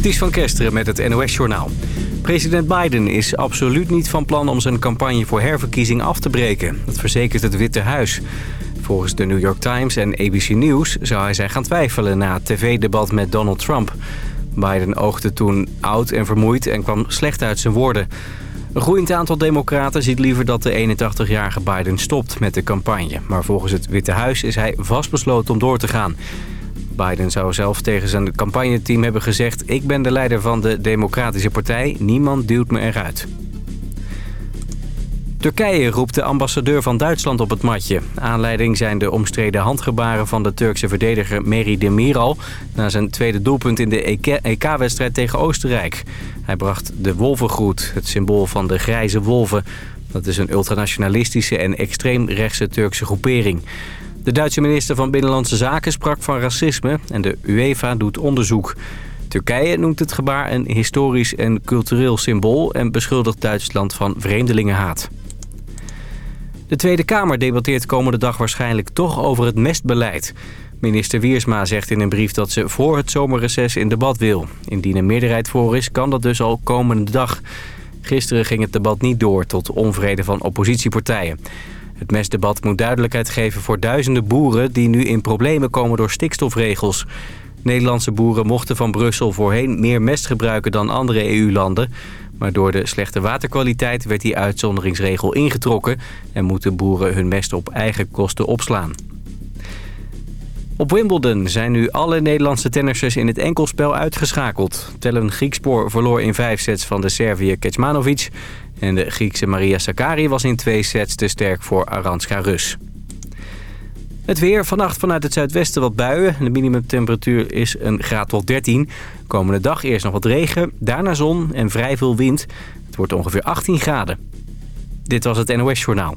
Ties van Kesteren met het NOS-journaal. President Biden is absoluut niet van plan om zijn campagne voor herverkiezing af te breken. Dat verzekert het Witte Huis. Volgens de New York Times en ABC News zou hij zijn gaan twijfelen na het tv-debat met Donald Trump. Biden oogde toen oud en vermoeid en kwam slecht uit zijn woorden. Een groeiend aantal democraten ziet liever dat de 81-jarige Biden stopt met de campagne. Maar volgens het Witte Huis is hij vastbesloten om door te gaan. Biden zou zelf tegen zijn campagneteam hebben gezegd... ik ben de leider van de Democratische Partij, niemand duwt me eruit. Turkije roept de ambassadeur van Duitsland op het matje. Aanleiding zijn de omstreden handgebaren van de Turkse verdediger Meri Demiral... na zijn tweede doelpunt in de EK-wedstrijd tegen Oostenrijk. Hij bracht de wolvengroet, het symbool van de grijze wolven. Dat is een ultranationalistische en extreemrechtse Turkse groepering. De Duitse minister van Binnenlandse Zaken sprak van racisme en de UEFA doet onderzoek. Turkije noemt het gebaar een historisch en cultureel symbool... en beschuldigt Duitsland van vreemdelingenhaat. De Tweede Kamer debatteert komende dag waarschijnlijk toch over het mestbeleid. Minister Wiersma zegt in een brief dat ze voor het zomerreces in debat wil. Indien een meerderheid voor is, kan dat dus al komende dag. Gisteren ging het debat niet door tot onvrede van oppositiepartijen. Het mestdebat moet duidelijkheid geven voor duizenden boeren... die nu in problemen komen door stikstofregels. Nederlandse boeren mochten van Brussel voorheen meer mest gebruiken dan andere EU-landen. Maar door de slechte waterkwaliteit werd die uitzonderingsregel ingetrokken... en moeten boeren hun mest op eigen kosten opslaan. Op Wimbledon zijn nu alle Nederlandse tennissers in het enkelspel uitgeschakeld. Tellen Griekspoor verloor in vijf sets van de Serviër Kecmanovic... en de Griekse Maria Sakkari was in twee sets te sterk voor Aranska Rus. Het weer. Vannacht vanuit het zuidwesten wat buien. De minimumtemperatuur is een graad tot 13. Komende dag eerst nog wat regen, daarna zon en vrij veel wind. Het wordt ongeveer 18 graden. Dit was het NOS Journaal.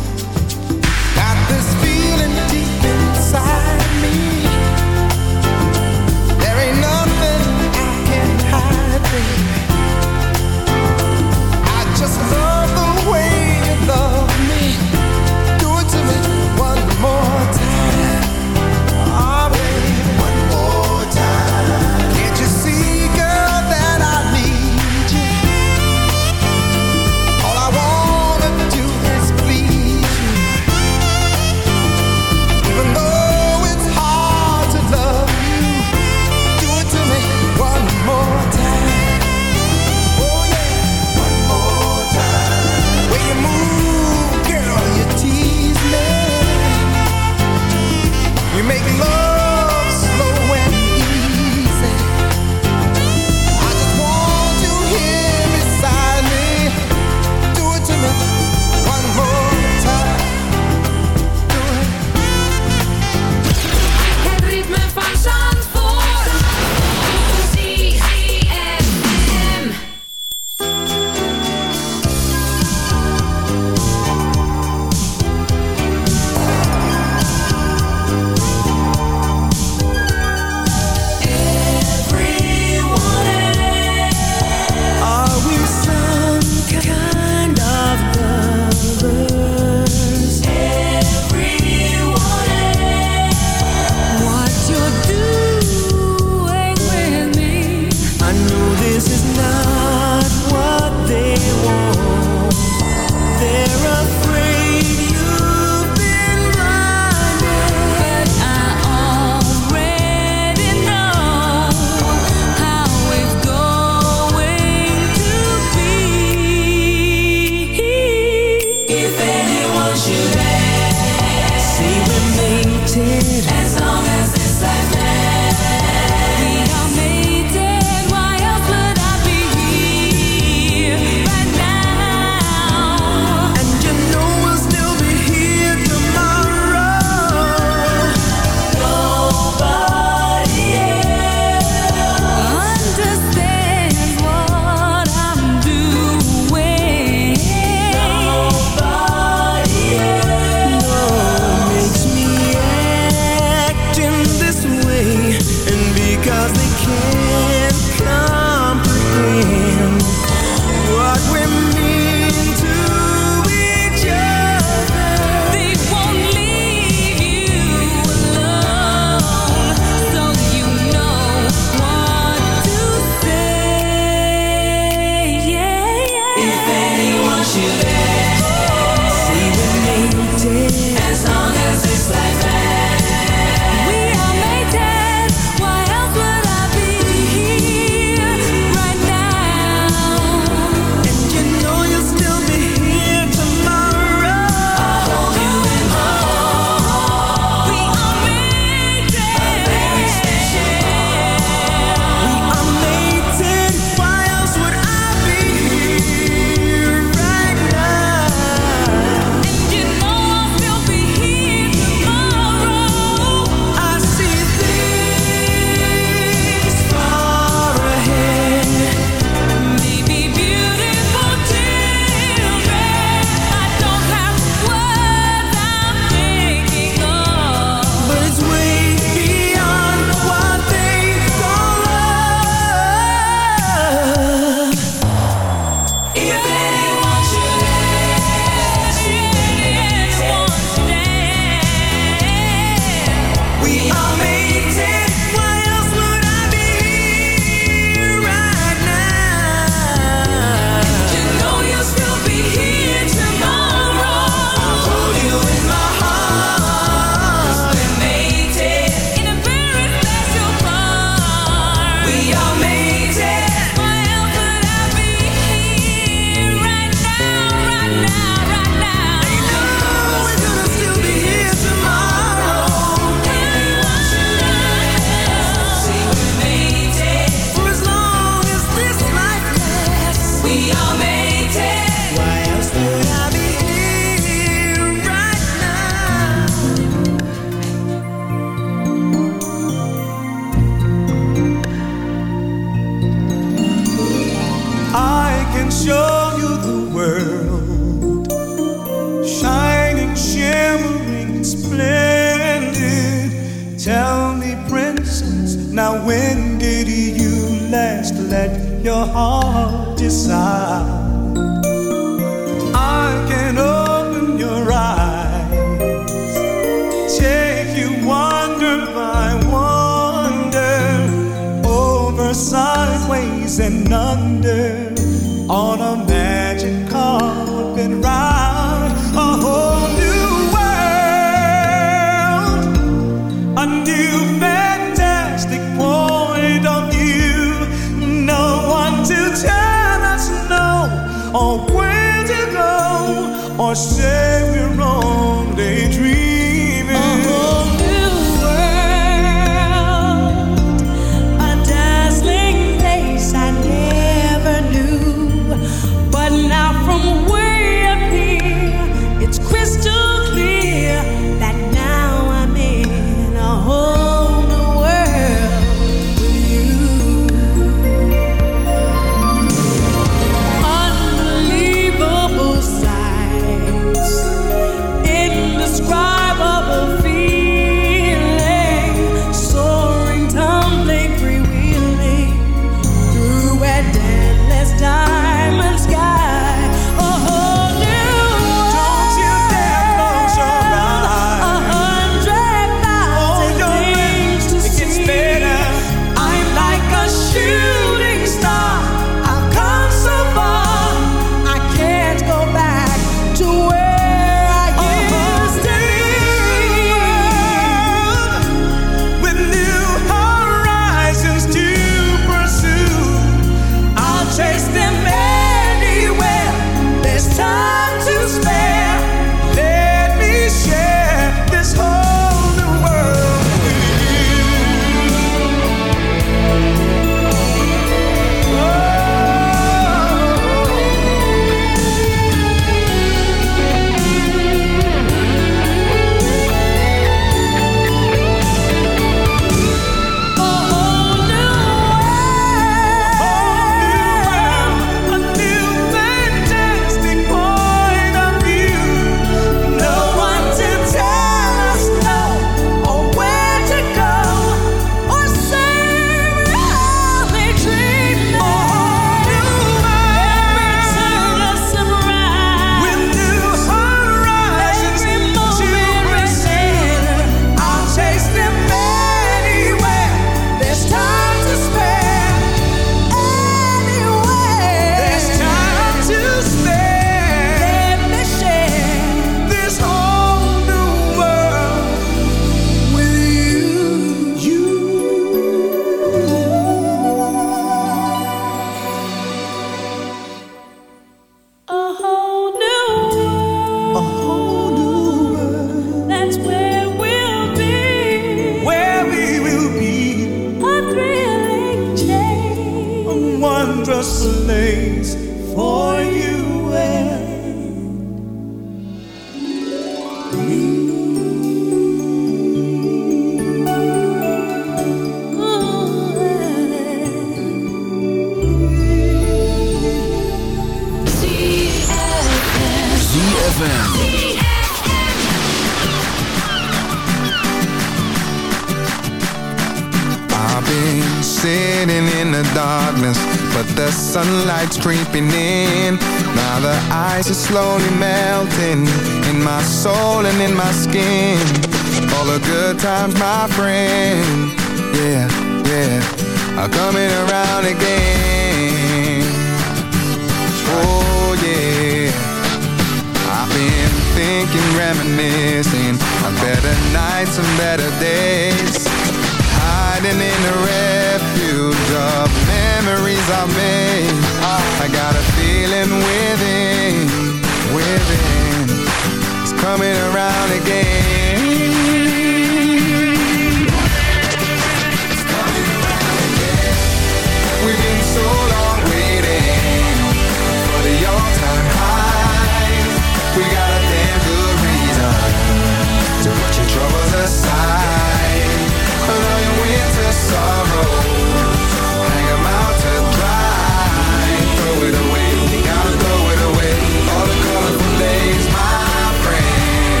troubles aside. Put all your winter sorrows Hang them out to dry Throw it away, you gotta throw it away All the colorful days, my friend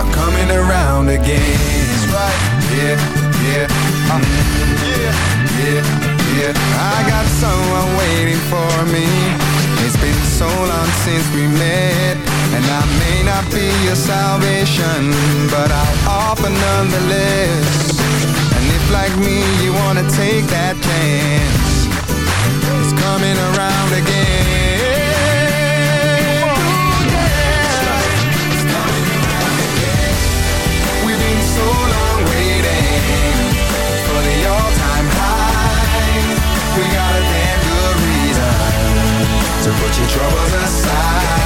Are coming around again. That's right. Yeah, yeah, uh, yeah, yeah, yeah. I got someone waiting for me. It's been so long since we met. And I may not be your salvation But I'll offer nonetheless. And if like me you wanna take that chance It's coming around again. We got a damn good reason To put your troubles aside.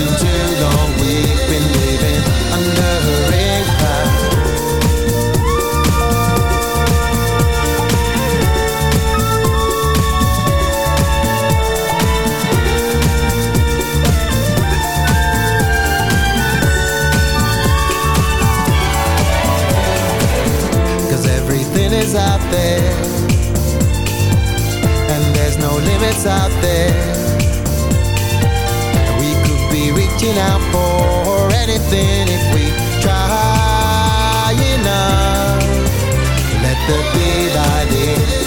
been too long. We've been living under everything is out there and there's no limits out there reaching out for anything if we try enough. Let the day by day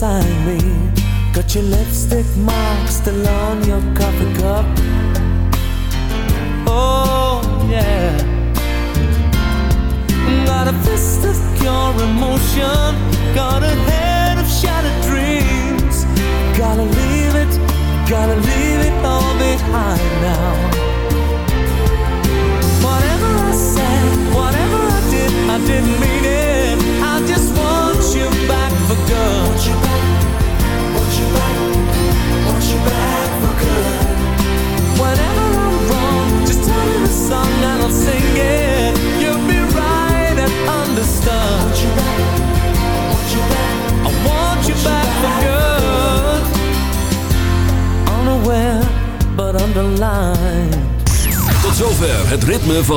beside me. Got your lipstick, my